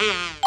Mm-hmm.